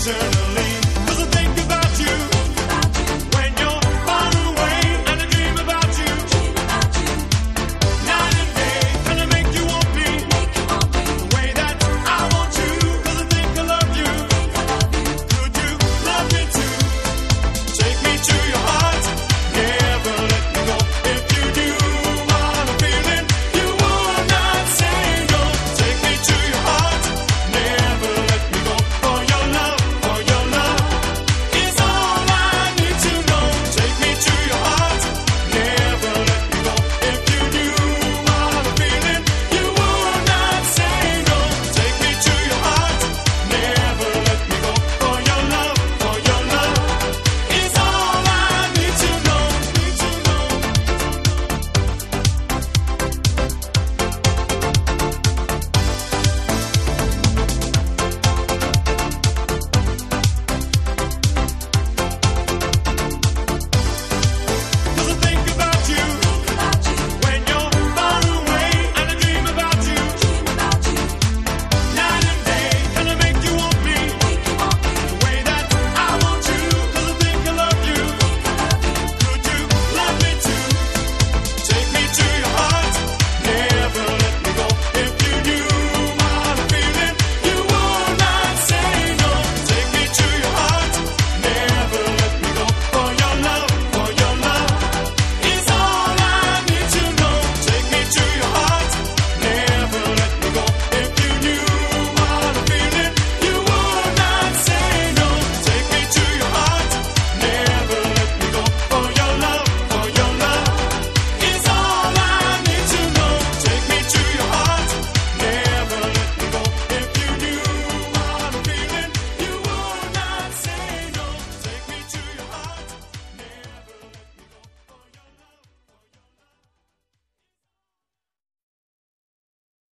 eternal.